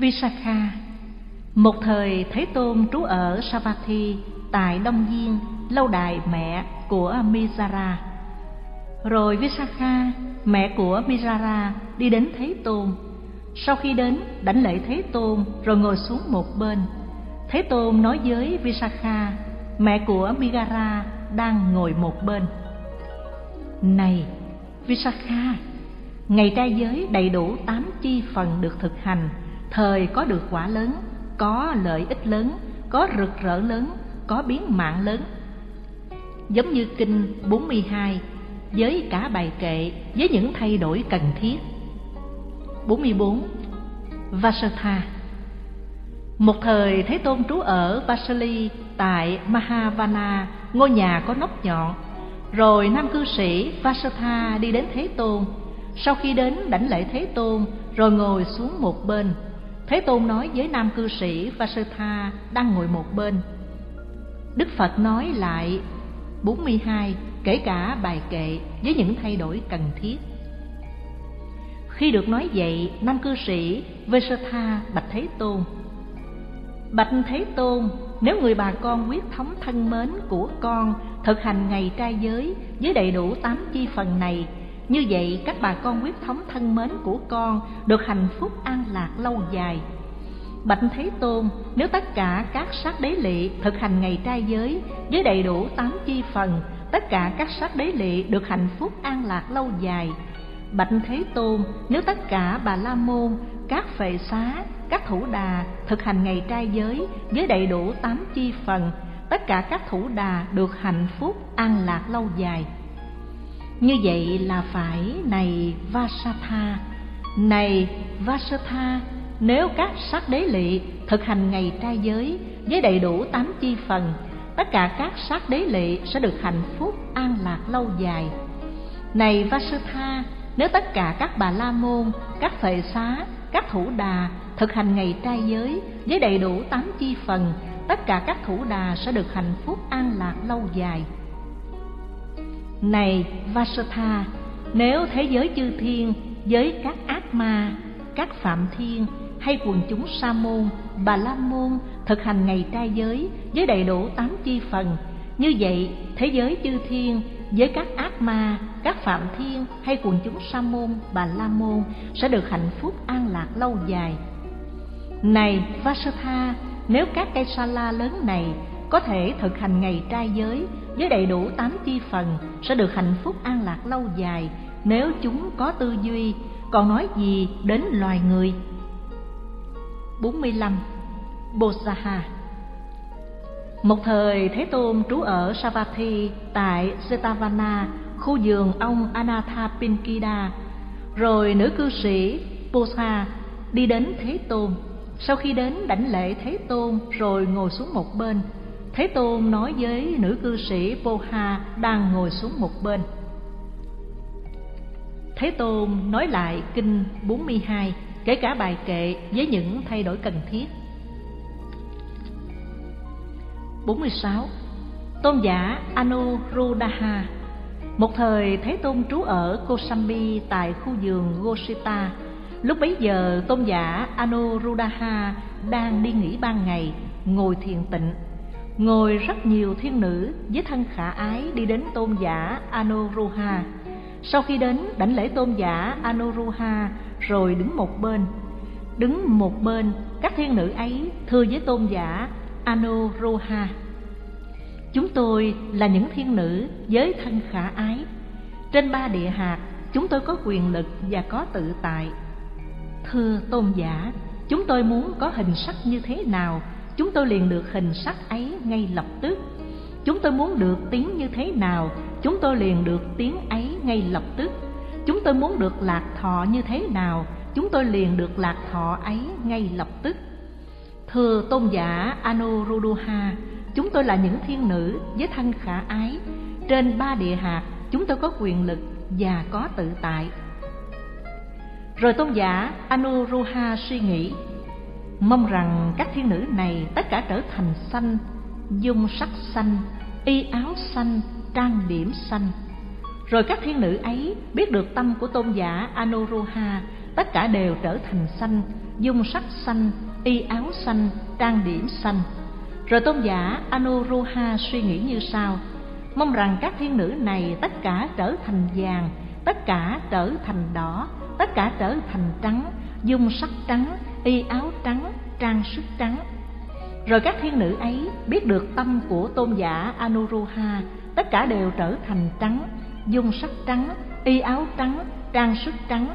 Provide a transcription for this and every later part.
Visakha Một thời Thế Tôn trú ở Savatthi tại Đông Viên, lâu đài mẹ của Mizara. Rồi Visakha, mẹ của Mizara, đi đến Thế Tôn. Sau khi đến, đảnh lễ Thế Tôn rồi ngồi xuống một bên. Thế Tôn nói với Visakha, mẹ của Migara đang ngồi một bên. Này, Visakha, ngày trai giới đầy đủ tám chi phần được thực hành, thời có được quả lớn, có lợi ích lớn, có rực rỡ lớn, có biến mạng lớn. Giống như kinh 42 với cả bài kệ với những thay đổi cần thiết. 44. Vasatha Một thời Thế Tôn trú ở Vasali tại Mahavana, ngôi nhà có nóc nhọn. Rồi nam cư sĩ Vasatha đi đến Thế Tôn. Sau khi đến đảnh lễ Thế Tôn, rồi ngồi xuống một bên. Thế Tôn nói với nam cư sĩ Vasatha đang ngồi một bên. Đức Phật nói lại 42 kể cả bài kệ với những thay đổi cần thiết. Khi được nói vậy, nam cư sĩ Vesatha bạch Thế Tôn. Bạch Thế Tôn, nếu người bà con quyết thống thân mến của con thực hành ngày trai giới với đầy đủ tám chi phần này, như vậy các bà con quyết thống thân mến của con được hạnh phúc an lạc lâu dài Bạch Thế Tôn, nếu tất cả các sát đế lệ thực hành ngày trai giới với đầy đủ tám chi phần, tất cả các sát đế lệ được hạnh phúc an lạc lâu dài. Bạch Thế Tôn, nếu tất cả bà la môn, các phệ xá, các thủ đà thực hành ngày trai giới với đầy đủ tám chi phần, tất cả các thủ đà được hạnh phúc an lạc lâu dài. Như vậy là phải này Vasatha, này Vasatha, nếu các sắc đế lị thực hành ngày trai giới với đầy đủ tám chi phần, tất cả các sắc đế lệ sẽ được hạnh phúc an lạc lâu dài. Này Vasutha, nếu tất cả các bà la môn, các phệ xá, các thủ đà thực hành ngày trai giới với đầy đủ tám chi phần, tất cả các thủ đà sẽ được hạnh phúc an lạc lâu dài. Này Vasatha, nếu thế giới chư thiên với các ác ma, các phạm thiên hay quần chúng sa môn bà la môn thực hành ngày trai giới với đầy đủ tám chi phần như vậy thế giới chư thiên với các ác ma các phạm thiên hay quần chúng sa môn bà la môn sẽ được hạnh phúc an lạc lâu dài. Này vasatha nếu các cây sa la lớn này có thể thực hành ngày trai giới với đầy đủ tám chi phần sẽ được hạnh phúc an lạc lâu dài nếu chúng có tư duy còn nói gì đến loài người 45 Bosaha Một thời Thế Tôn trú ở Savatthi tại Jetavana, khu vườn ông Anathapindika. Rồi nữ cư sĩ Bosa đi đến Thế Tôn. Sau khi đến đảnh lễ Thế Tôn rồi ngồi xuống một bên. Thế Tôn nói với nữ cư sĩ Poha đang ngồi xuống một bên. Thế Tôn nói lại kinh 42 kể cả bài kệ với những thay đổi cần thiết. 46. Tôn giả Anuruddha Một thời Thế Tôn trú ở Kosambi tại khu vườn Gosita. Lúc bấy giờ tôn giả Anuruddha đang đi nghỉ ban ngày, ngồi thiền tịnh. Ngồi rất nhiều thiên nữ với thân khả ái đi đến tôn giả Anuruddha. Sau khi đến, đảnh lễ tôn giả Anuruddha rồi đứng một bên. Đứng một bên, các thiên nữ ấy thưa với tôn giả anuruddha chúng tôi là những thiên nữ với thân khả ái. Trên ba địa hạt, chúng tôi có quyền lực và có tự tại. Thưa tôn giả, chúng tôi muốn có hình sắc như thế nào? Chúng tôi liền được hình sắc ấy ngay lập tức. Chúng tôi muốn được tiếng như thế nào, chúng tôi liền được tiếng ấy ngay lập tức. Chúng tôi muốn được lạc thọ như thế nào, chúng tôi liền được lạc thọ ấy ngay lập tức. Thưa tôn giả anuruddha, chúng tôi là những thiên nữ với thân khả ái. Trên ba địa hạt, chúng tôi có quyền lực và có tự tại. Rồi tôn giả anuruddha suy nghĩ mong rằng các thiên nữ này tất cả trở thành xanh dung sắc xanh y áo xanh trang điểm xanh rồi các thiên nữ ấy biết được tâm của tôn giả Anuruddha tất cả đều trở thành xanh dung sắc xanh y áo xanh trang điểm xanh rồi tôn giả anuruha suy nghĩ như sau, mong rằng các thiên nữ này tất cả trở thành vàng, tất cả trở thành đỏ, tất cả trở thành trắng, dung sắc trắng y áo trắng, trang sức trắng. Rồi các thiên nữ ấy biết được tâm của tôn giả anuruha, tất cả đều trở thành trắng, dung sắc trắng, y áo trắng, trang sức trắng.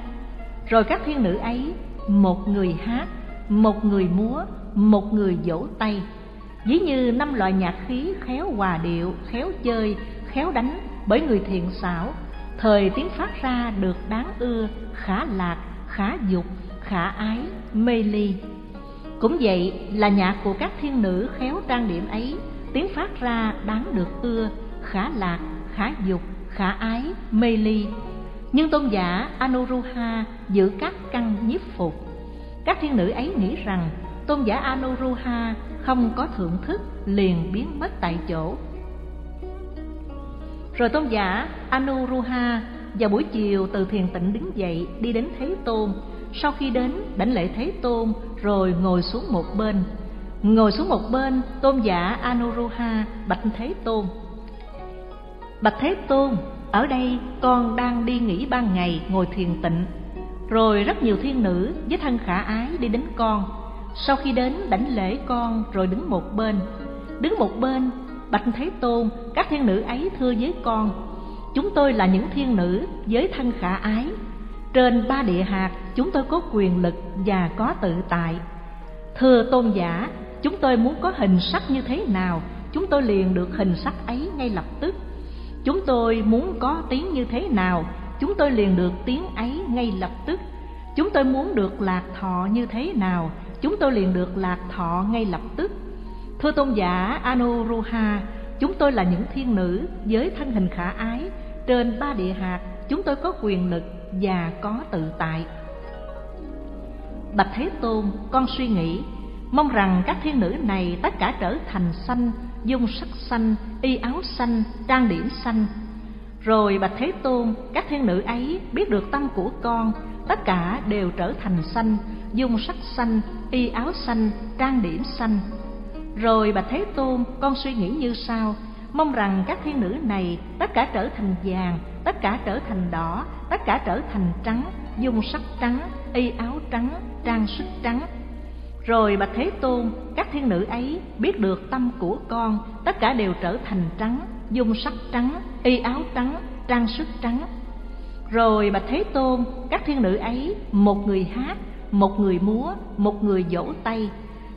Rồi các thiên nữ ấy, một người hát, một người múa, một người vỗ tay. Ví như năm loại nhạc khí khéo hòa điệu, khéo chơi, khéo đánh bởi người thiện xảo, thời tiếng phát ra được đáng ưa khả lạc khả dục khả ái, mê ly. Cũng vậy là nhạc của các thiên nữ khéo trang điểm ấy, tiếng phát ra đáng được ưa, khả lạc, khả dục, khả ái, mê ly. Nhưng tôn giả anuruha giữ các căn nhiếp phục. Các thiên nữ ấy nghĩ rằng tôn giả anuruha không có thưởng thức liền biến mất tại chỗ. Rồi tôn giả anuruha vào buổi chiều từ thiền tịnh đứng dậy đi đến thế tôn sau khi đến đảnh lễ thế tôn rồi ngồi xuống một bên. Ngồi xuống một bên, tôn giả anuruha bạch thế tôn. Bạch thế tôn, ở đây con đang đi nghỉ ban ngày ngồi thiền tịnh. Rồi rất nhiều thiên nữ với thân khả ái đi đến con. Sau khi đến đảnh lễ con rồi đứng một bên. Đứng một bên, bạch thế tôn, các thiên nữ ấy thưa với con, chúng tôi là những thiên nữ với thân khả ái trên ba địa hạt, chúng tôi có quyền lực và có tự tại. Thưa tôn giả, chúng tôi muốn có hình sắc như thế nào? Chúng tôi liền được hình sắc ấy ngay lập tức. Chúng tôi muốn có tiếng như thế nào? Chúng tôi liền được tiếng ấy ngay lập tức. Chúng tôi muốn được lạc thọ như thế nào? Chúng tôi liền được lạc thọ ngay lập tức. Thưa tôn giả anuruha, chúng tôi là những thiên nữ với thân hình khả ái. Trên ba địa hạt, chúng tôi có quyền lực và có tự tại. Bạch thế tôn, con suy nghĩ, mong rằng các thiên nữ này tất cả trở thành xanh dung sắc xanh y áo xanh trang điểm xanh rồi bạch thế tôn, các thiên nữ ấy biết được tâm của con, tất cả đều trở thành xanh dung sắc xanh y áo xanh trang điểm xanh rồi bạch thế tôn, con suy nghĩ như sau, mong rằng các thiên nữ này tất cả trở thành vàng tất cả trở thành đỏ, tất cả trở thành trắng, dung sắc trắng, y áo trắng, trang sức trắng. Rồi bạch thế tôn, các thiên nữ ấy biết được tâm của con, tất cả đều trở thành trắng, dung sắc trắng, y áo trắng, trang sức trắng. Rồi bạch thế tôn, các thiên nữ ấy, một người hát, một người múa, một người vỗ tay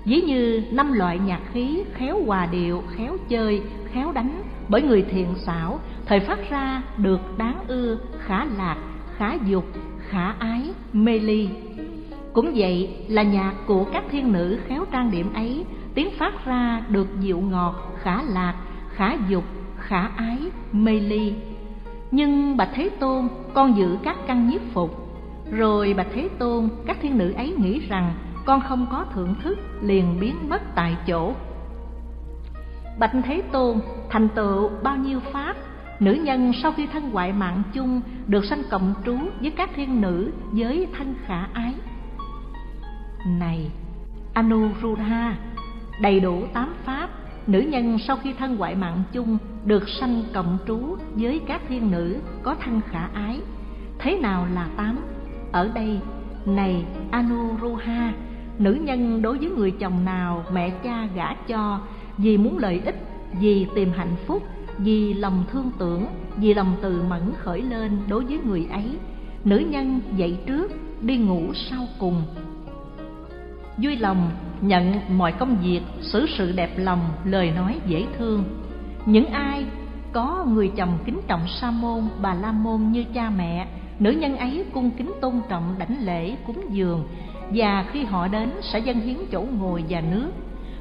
ví như năm loại nhạc khí khéo hòa điệu, khéo chơi, khéo đánh. Bởi người thiện xảo, thời phát ra được đáng ưa khả lạc khả dục khả ái, mê ly. Cũng vậy là nhạc của các thiên nữ khéo trang điểm ấy, tiếng phát ra được dịu ngọt khả lạc khả dục khả ái, mê ly. Nhưng bạch thế tôn con giữ các căn nhiếp phục. Rồi bạch thế tôn, các thiên nữ ấy nghĩ rằng con không có thưởng thức liền biến mất tại chỗ. Bạch thế tôn, thành tựu bao nhiêu pháp nữ nhân sau khi thân ngoại mạng chung được sanh cộng trú với các thiên nữ với thân khả ái. Này, anuruddha, đầy đủ tám pháp, nữ nhân sau khi thân ngoại mạng chung được sanh cộng trú với các thiên nữ có thân khả ái. Thế nào là tám? Ở đây, này anuruddha nữ nhân đối với người chồng nào mẹ cha gả cho, vì muốn lợi ích, vì tìm hạnh phúc, vì lòng thương tưởng, vì lòng từ mẫn khởi lên đối với người ấy, nữ nhân dậy trước, đi ngủ sau cùng. Vui lòng nhận mọi công việc, xử sự đẹp lòng, lời nói dễ thương. Những ai có người chồng kính trọng sa môn, bà la môn như cha mẹ, nữ nhân ấy cung kính tôn trọng đảnh lễ cúng dường và khi họ đến, sẽ dâng hiến chỗ ngồi và nước.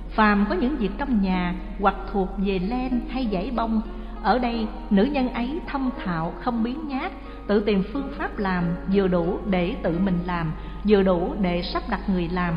Phàm có những việc trong nhà, hoặc thuộc về len hay giải bông, ở đây nữ nhân ấy thâm thạo, không biến nhát, tự tìm phương pháp làm, vừa đủ để tự mình làm, vừa đủ để sắp đặt người làm.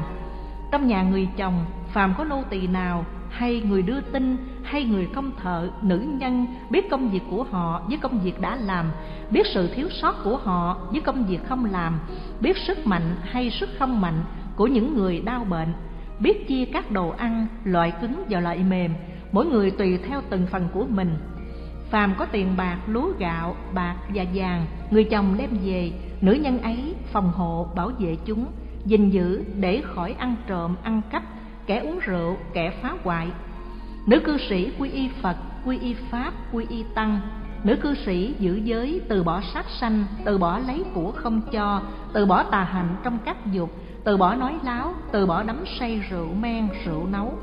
Trong nhà người chồng, phàm có nô tỳ nào hay người đưa tin, hay người công thợ nữ nhân, biết công việc của họ với công việc đã làm, biết sự thiếu sót của họ với công việc không làm, biết sức mạnh hay sức không mạnh của những người đau bệnh, biết chia các đồ ăn, loại cứng và loại mềm, mỗi người tùy theo từng phần của mình. Phàm có tiền bạc, lúa gạo, bạc và vàng, người chồng đem về, nữ nhân ấy phòng hộ, bảo vệ chúng, gìn giữ để khỏi ăn trộm, ăn cắp kẻ uống rượu, kẻ phá hoại. Nữ cư sĩ quy y phật, quy y pháp, quy y tăng. Nữ cư sĩ giữ giới từ bỏ sát sanh, từ bỏ lấy của không cho, từ bỏ tà hạnh trong các dục, từ bỏ nói láo, từ bỏ đắm say rượu men, rượu nấu.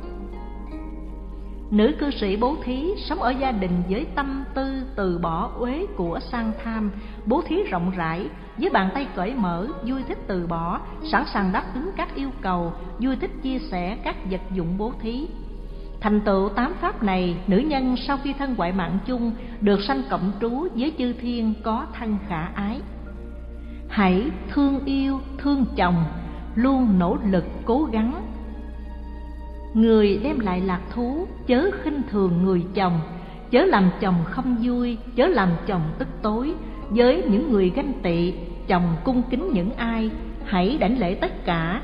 Nữ cư sĩ bố thí sống ở gia đình với tâm tư từ bỏ uế của sang tham, bố thí rộng rãi, với bàn tay cởi mở, vui thích từ bỏ, sẵn sàng đáp ứng các yêu cầu, vui thích chia sẻ các vật dụng bố thí. Thành tựu tám pháp này, nữ nhân sau khi thân ngoại mạng chung được sanh cộng trú với chư thiên có thân khả ái. Hãy thương yêu, thương chồng, luôn nỗ lực cố gắng người đem lại lạc thú, chớ khinh thường người chồng. Chớ làm chồng không vui, chớ làm chồng tức tối. Với những người ganh tị, chồng cung kính những ai, hãy đảnh lễ tất cả.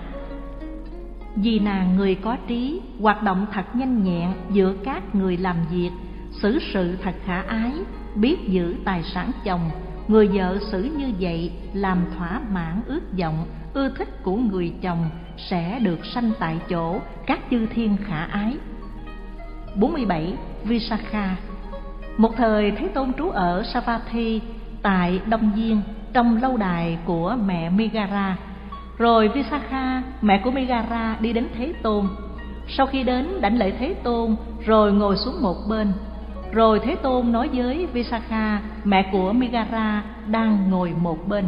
Vì nàng người có trí, hoạt động thật nhanh nhẹn giữa các người làm việc, xử sự thật khả ái, biết giữ tài sản chồng người vợ xử như vậy làm thỏa mãn ước vọng ưa thích của người chồng sẽ được sanh tại chỗ các chư thiên khả ái 47. Visakha Một thời Thế Tôn trú ở Savatthi tại Đông Diên trong lâu đài của mẹ Megara. Rồi Visakha, mẹ của Megara đi đến Thế Tôn. Sau khi đến đảnh lễ Thế Tôn rồi ngồi xuống một bên. Rồi Thế Tôn nói với Visakha, mẹ của Megara đang ngồi một bên.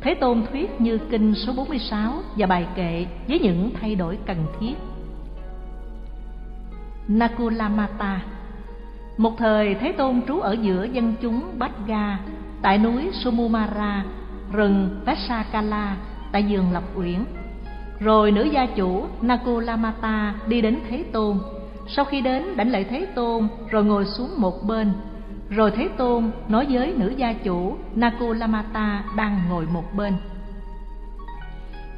Thế Tôn thuyết như kinh số 46 và bài kệ với những thay đổi cần thiết. Nakulamata Một thời Thế Tôn trú ở giữa dân chúng Bát Ga tại núi Sumumara, rừng Vesakala tại vườn Lộc Uyển. Rồi nữ gia chủ Nakulamata đi đến Thế Tôn. Sau khi đến đảnh lễ Thế Tôn rồi ngồi xuống một bên rồi Thế Tôn nói với nữ gia chủ Nakulamata đang ngồi một bên.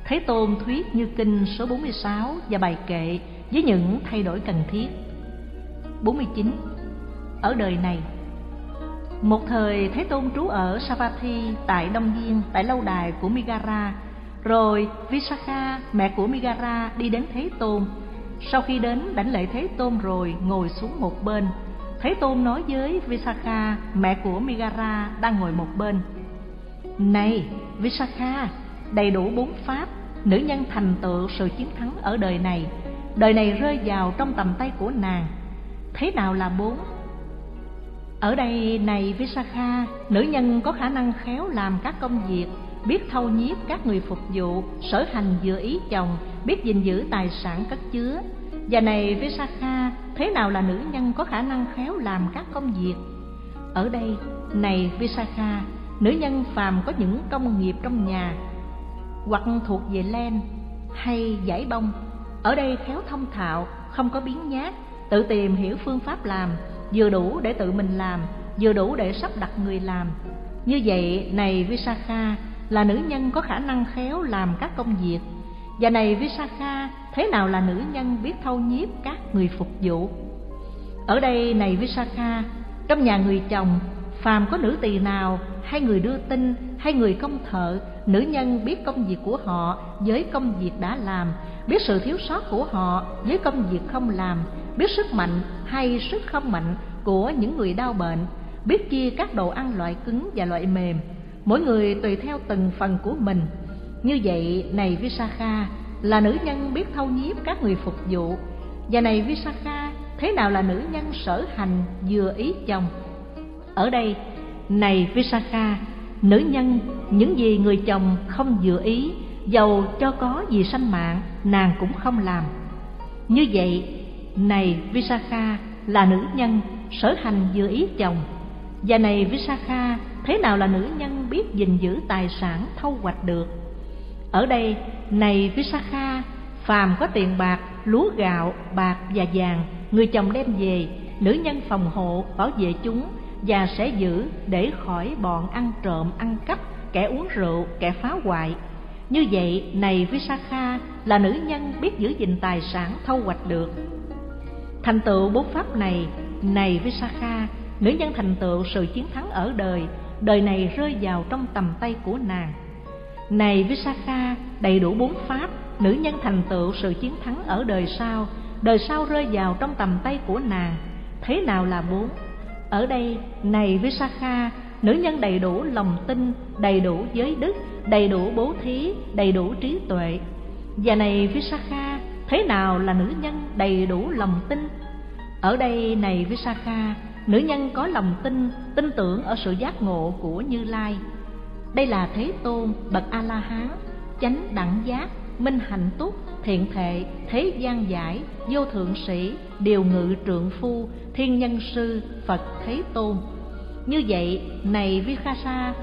Thế Tôn thuyết như kinh số 46 và bài kệ với những thay đổi cần thiết. 49. Ở đời này Một thời Thế Tôn trú ở Savatthi tại Đông Viên tại lâu đài của Migara. Rồi Visakha, mẹ của Migara đi đến Thế Tôn. Sau khi đến đảnh lễ Thế Tôn rồi ngồi xuống một bên Thế Tôn nói với Visakha, mẹ của Migara đang ngồi một bên. Này, Visakha, đầy đủ bốn pháp, nữ nhân thành tựu sự chiến thắng ở đời này. Đời này rơi vào trong tầm tay của nàng. Thế nào là bốn? Ở đây này Visakha, nữ nhân có khả năng khéo làm các công việc, biết thâu nhiếp các người phục vụ, sở hành vừa ý chồng, biết gìn giữ tài sản cất chứa, và này Visakha, thế nào là nữ nhân có khả năng khéo làm các công việc? Ở đây, này Visakha, nữ nhân phàm có những công nghiệp trong nhà hoặc thuộc về len hay giải bông. Ở đây khéo thông thạo, không có biến nhát, tự tìm hiểu phương pháp làm, vừa đủ để tự mình làm, vừa đủ để sắp đặt người làm. Như vậy, này Visakha, là nữ nhân có khả năng khéo làm các công việc và này Visakha, thế nào là nữ nhân biết thâu nhiếp các người phục vụ? Ở đây này Visakha, trong nhà người chồng, phàm có nữ tỳ nào, hay người đưa tin, hay người công thợ, nữ nhân biết công việc của họ với công việc đã làm, biết sự thiếu sót của họ với công việc không làm, biết sức mạnh hay sức không mạnh của những người đau bệnh, biết chia các đồ ăn loại cứng và loại mềm, mỗi người tùy theo từng phần của mình như vậy, này Visakha, là nữ nhân biết thâu nhiếp các người phục vụ. Và này Visakha, thế nào là nữ nhân sở hành vừa ý chồng? Ở đây, này Visakha, nữ nhân những gì người chồng không vừa ý, dầu cho có gì sanh mạng, nàng cũng không làm. Như vậy, này Visakha là nữ nhân sở hành vừa ý chồng. Và này Visakha, thế nào là nữ nhân biết gìn giữ tài sản thâu hoạch được? Ở đây, này Visakha, phàm có tiền bạc lúa gạo bạc và vàng người chồng đem về nữ nhân phòng hộ bảo vệ chúng và sẽ giữ để khỏi bọn ăn trộm ăn cắp kẻ uống rượu kẻ phá hoại. Như vậy này Visakha là nữ nhân biết giữ gìn tài sản thâu hoạch được. Thành tựu bốn pháp này này Visakha nữ nhân thành tựu sự chiến thắng ở đời đời này rơi vào trong tầm tay của nàng này Visakha đầy đủ bốn pháp, nữ nhân thành tựu, sự chiến thắng ở đời sau. Đời sau rơi vào trong tầm tay của nàng. Thế nào là bốn? Ở đây, này Visakha nữ nhân đầy đủ lòng tin, đầy đủ giới đức, đầy đủ bố thí, đầy đủ trí tuệ. Và này Visakha thế nào là nữ nhân đầy đủ lòng tin? Ở đây, này Visakha nữ nhân có lòng tin tin tưởng ở sự giác ngộ của Như Lai đây là Thế Tôn bậc A La Hán chánh đẳng giác, minh hạnh túc, thiện thệ thế gian giải, vô thượng sĩ, điều ngự trượng phu, thiên nhân sư phật thế tôn. Như vậy, này Vikhasa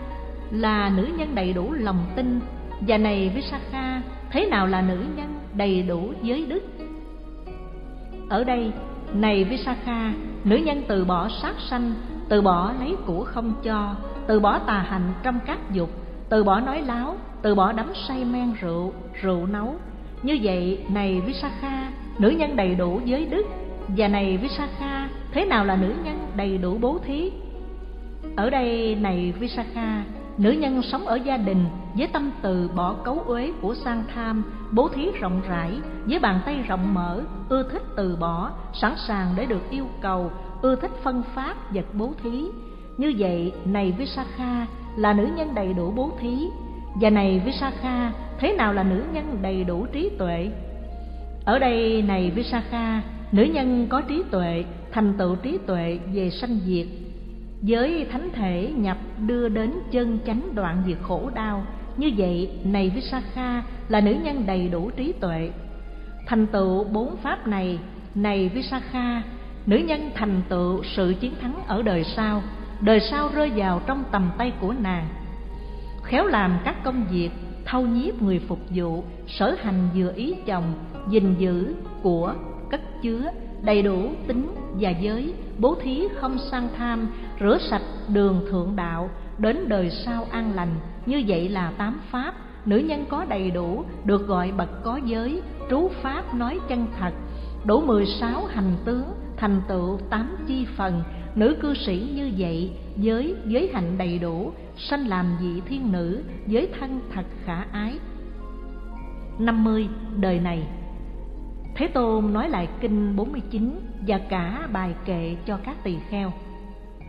là nữ nhân đầy đủ lòng tin, và này Visakha thế nào là nữ nhân đầy đủ giới đức? Ở đây, này Visakha nữ nhân từ bỏ sát sanh, từ bỏ lấy của không cho từ bỏ tà hành trong các dục, từ bỏ nói láo, từ bỏ đắm say men rượu rượu nấu. Như vậy, này Visakha nữ nhân đầy đủ giới đức, và này Visakha thế nào là nữ nhân đầy đủ bố thí? Ở đây, này Visakha nữ nhân sống ở gia đình với tâm từ bỏ cấu uế của sang tham, bố thí rộng rãi, với bàn tay rộng mở, ưa thích từ bỏ, sẵn sàng để được yêu cầu, ưa thích phân phát vật bố thí như vậy, này Visakha là nữ nhân đầy đủ bố thí. Và này Visakha, thế nào là nữ nhân đầy đủ trí tuệ? Ở đây, này Visakha, nữ nhân có trí tuệ, thành tựu trí tuệ về sanh diệt. Với thánh thể nhập đưa đến chân chánh đoạn diệt khổ đau. Như vậy, này Visakha là nữ nhân đầy đủ trí tuệ. Thành tựu bốn pháp này này Visakha, nữ nhân thành tựu sự chiến thắng ở đời sau đời sau rơi vào trong tầm tay của nàng. Khéo làm các công việc thâu nhiếp người phục vụ, sở hành vừa ý chồng, gìn giữ của, cất chứa, đầy đủ tính và giới, bố thí không sang tham, rửa sạch đường thượng đạo, đến đời sau an lành. Như vậy là tám pháp, nữ nhân có đầy đủ, được gọi bậc có giới, trú pháp nói chân thật, đủ mười sáu hành tướng, thành tựu tám chi phần nữ cư sĩ như vậy giới giới hạnh đầy đủ, sanh làm vị thiên nữ giới thân thật khả ái. Năm mươi, đời này. Thế Tôn nói lại kinh 49 và cả bài kệ cho các tỳ kheo.